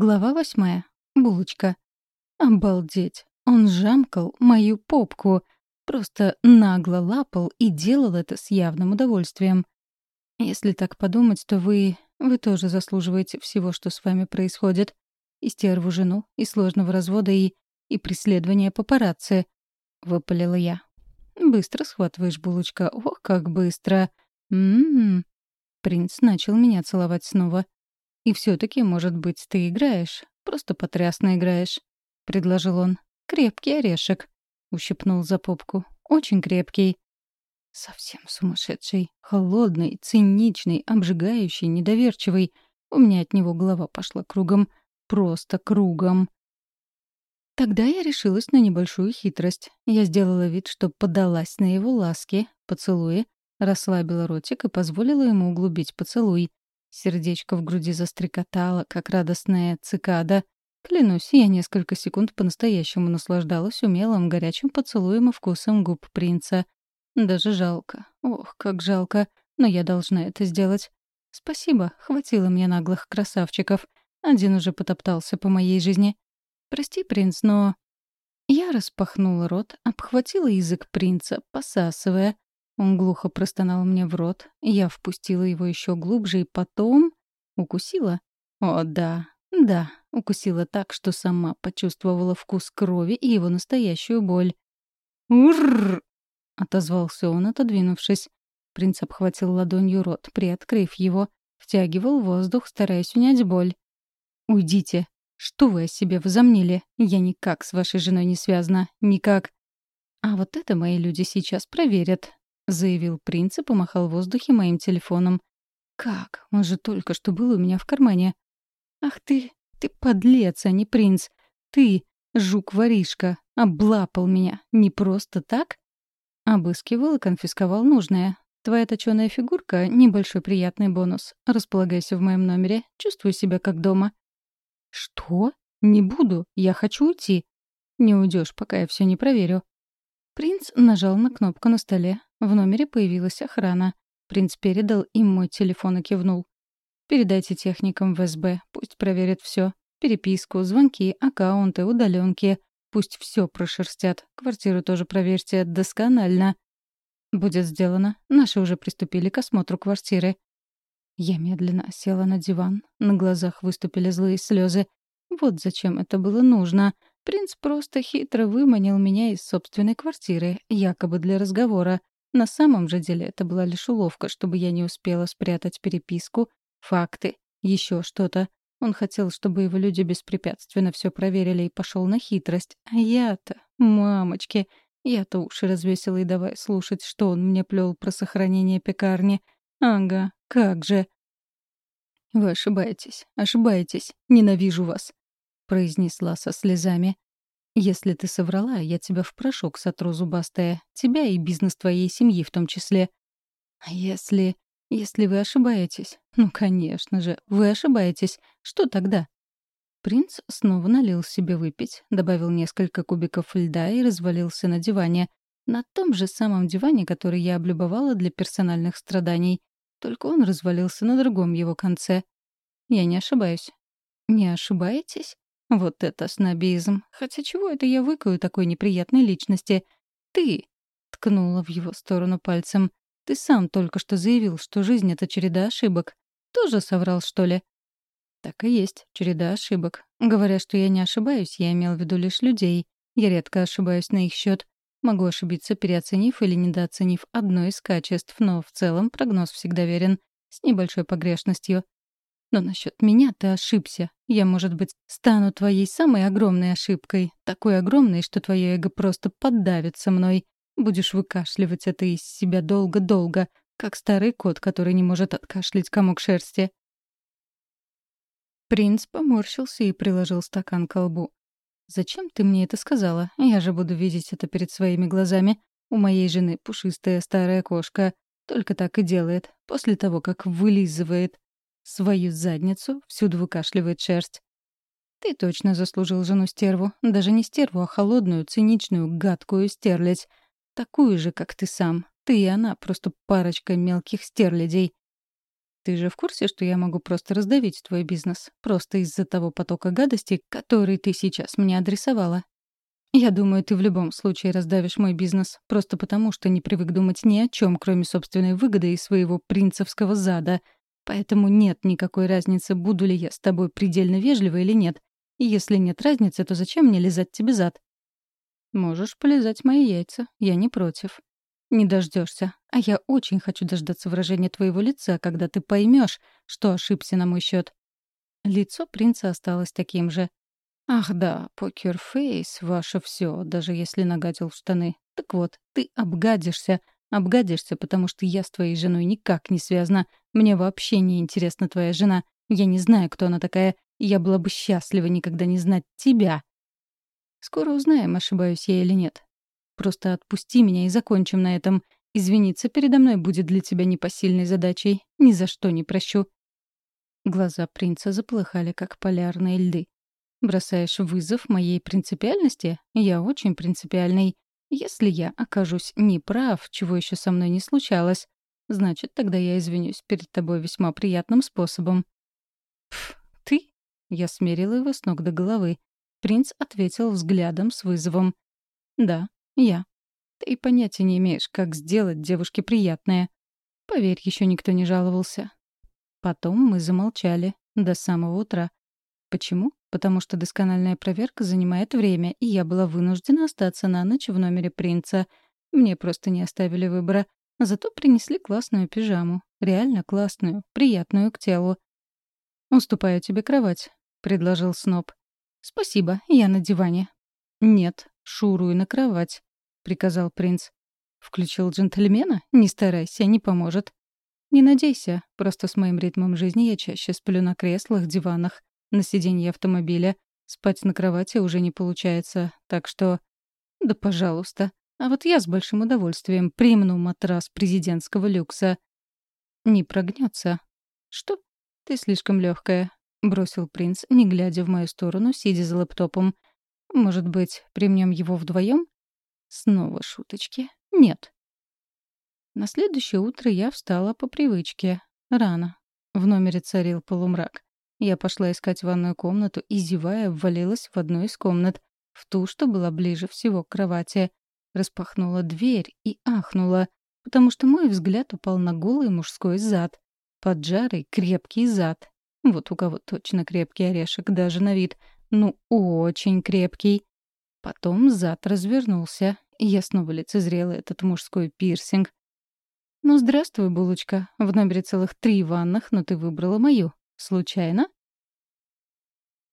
Глава восьмая. Булочка. Обалдеть. Он жамкал мою попку. Просто нагло лапал и делал это с явным удовольствием. Если так подумать, то вы... Вы тоже заслуживаете всего, что с вами происходит. И стерву жену, и сложного развода, и... И преследования папарацци. Выпалила я. Быстро схватываешь, булочка. Ох, как быстро. М-м-м. Принц начал меня целовать снова. И все-таки, может быть, ты играешь. Просто потрясно играешь», — предложил он. «Крепкий орешек», — ущипнул за попку. «Очень крепкий». Совсем сумасшедший, холодный, циничный, обжигающий, недоверчивый. У меня от него голова пошла кругом. Просто кругом. Тогда я решилась на небольшую хитрость. Я сделала вид, что подалась на его ласки, поцелуи, расслабила ротик и позволила ему углубить поцелуй. Сердечко в груди застрекотало, как радостная цикада. Клянусь, я несколько секунд по-настоящему наслаждалась умелым горячим поцелуем и вкусом губ принца. Даже жалко. Ох, как жалко. Но я должна это сделать. Спасибо, хватило мне наглых красавчиков. Один уже потоптался по моей жизни. Прости, принц, но... Я распахнула рот, обхватила язык принца, посасывая, он глухо простонал мне в рот, я впустила его еще глубже и потом... Укусила? О, да, да, укусила так, что сама почувствовала вкус крови и его настоящую боль. «Урррр!» — отозвался он, отодвинувшись. Принц обхватил ладонью рот, приоткрыв его, втягивал воздух, стараясь унять боль. «Уйдите! Что вы о себе возомнили? Я никак с вашей женой не связана. Никак!» «А вот это мои люди сейчас проверят», заявил принц и помахал в воздухе моим телефоном. «Как? Он же только что был у меня в кармане». «Ах ты, ты подлец, а не принц. Ты, жук-воришка, облапал меня. Не просто так?» Обыскивал и конфисковал нужное. Твоя точёная фигурка — небольшой приятный бонус. Располагайся в моем номере, чувствую себя как дома. «Что? Не буду. Я хочу уйти». «Не уйдешь, пока я все не проверю». Принц нажал на кнопку на столе. В номере появилась охрана. Принц передал им мой телефон и кивнул. «Передайте техникам в СБ, пусть проверят все. Переписку, звонки, аккаунты, удаленки. Пусть все прошерстят. Квартиру тоже проверьте досконально». «Будет сделано. Наши уже приступили к осмотру квартиры». Я медленно села на диван. На глазах выступили злые слезы. Вот зачем это было нужно. Принц просто хитро выманил меня из собственной квартиры, якобы для разговора. На самом же деле это была лишь уловка, чтобы я не успела спрятать переписку, факты, еще что-то. Он хотел, чтобы его люди беспрепятственно все проверили и пошел на хитрость. А я-то, мамочки, я-то уши развесила и давай слушать, что он мне плел про сохранение пекарни. Ага, как же. «Вы ошибаетесь, ошибаетесь. Ненавижу вас произнесла со слезами. «Если ты соврала, я тебя в порошок сотру зубастая. Тебя и бизнес твоей семьи в том числе. А если... если вы ошибаетесь? Ну, конечно же, вы ошибаетесь. Что тогда?» Принц снова налил себе выпить, добавил несколько кубиков льда и развалился на диване. На том же самом диване, который я облюбовала для персональных страданий. Только он развалился на другом его конце. Я не ошибаюсь. «Не ошибаетесь?» Вот это снобизм. Хотя чего это я выкаю такой неприятной личности? Ты, ткнула в его сторону пальцем. Ты сам только что заявил, что жизнь — это череда ошибок. Тоже соврал, что ли? Так и есть, череда ошибок. Говоря, что я не ошибаюсь, я имел в виду лишь людей. Я редко ошибаюсь на их счет. Могу ошибиться, переоценив или недооценив одно из качеств, но в целом прогноз всегда верен, с небольшой погрешностью. Но насчет меня ты ошибся. Я, может быть, стану твоей самой огромной ошибкой. Такой огромной, что твое эго просто поддавится мной. Будешь выкашливать это из себя долго-долго, как старый кот, который не может откашлять комок шерсти. Принц поморщился и приложил стакан к лбу. «Зачем ты мне это сказала? Я же буду видеть это перед своими глазами. У моей жены пушистая старая кошка. Только так и делает, после того, как вылизывает свою задницу, всюду выкашливает шерсть. Ты точно заслужил жену-стерву. Даже не стерву, а холодную, циничную, гадкую стерлядь. Такую же, как ты сам. Ты и она — просто парочка мелких стерлядей. Ты же в курсе, что я могу просто раздавить твой бизнес? Просто из-за того потока гадости, который ты сейчас мне адресовала. Я думаю, ты в любом случае раздавишь мой бизнес, просто потому что не привык думать ни о чем, кроме собственной выгоды и своего принцевского зада. Поэтому нет никакой разницы, буду ли я с тобой предельно вежлива или нет. И если нет разницы, то зачем мне лизать тебе зад? Можешь полизать мои яйца, я не против. Не дождешься. А я очень хочу дождаться выражения твоего лица, когда ты поймешь, что ошибся на мой счет. Лицо принца осталось таким же. Ах да, покерфейс — ваше все, даже если нагадил в штаны. Так вот, ты обгадишься. Обгадишься, потому что я с твоей женой никак не связана. Мне вообще не интересна твоя жена. Я не знаю, кто она такая. Я была бы счастлива никогда не знать тебя. Скоро узнаем, ошибаюсь я или нет. Просто отпусти меня и закончим на этом. Извиниться передо мной будет для тебя непосильной задачей. Ни за что не прощу». Глаза принца заплыхали, как полярные льды. «Бросаешь вызов моей принципиальности? Я очень принципиальный. Если я окажусь неправ, чего еще со мной не случалось, значит, тогда я извинюсь перед тобой весьма приятным способом». «Пф, ты?» — я смерила его с ног до головы. Принц ответил взглядом с вызовом. «Да, я. Ты понятия не имеешь, как сделать девушке приятное. Поверь, еще никто не жаловался. Потом мы замолчали до самого утра. Почему? Потому что доскональная проверка занимает время, и я была вынуждена остаться на ночь в номере принца. Мне просто не оставили выбора. Зато принесли классную пижаму. Реально классную, приятную к телу. «Уступаю тебе кровать», — предложил Сноб. «Спасибо, я на диване». «Нет, шуруй на кровать приказал принц. «Включил джентльмена? Не старайся, не поможет». «Не надейся. Просто с моим ритмом жизни я чаще сплю на креслах, диванах, на сиденье автомобиля. Спать на кровати уже не получается, так что...» «Да пожалуйста. А вот я с большим удовольствием примну матрас президентского люкса». «Не прогнется. «Что? Ты слишком легкая, бросил принц, не глядя в мою сторону, сидя за лэптопом. «Может быть, примем его вдвоем? Снова шуточки. Нет. На следующее утро я встала по привычке. Рано. В номере царил полумрак. Я пошла искать ванную комнату и, зевая, ввалилась в одну из комнат, в ту, что была ближе всего к кровати. Распахнула дверь и ахнула, потому что мой взгляд упал на голый мужской зад. Поджарый, крепкий зад. Вот у кого точно крепкий орешек, даже на вид. Ну, очень крепкий. Потом зад развернулся, и я снова лицезрела этот мужской пирсинг. «Ну, здравствуй, булочка. В номере целых три ванных, но ты выбрала мою. Случайно?»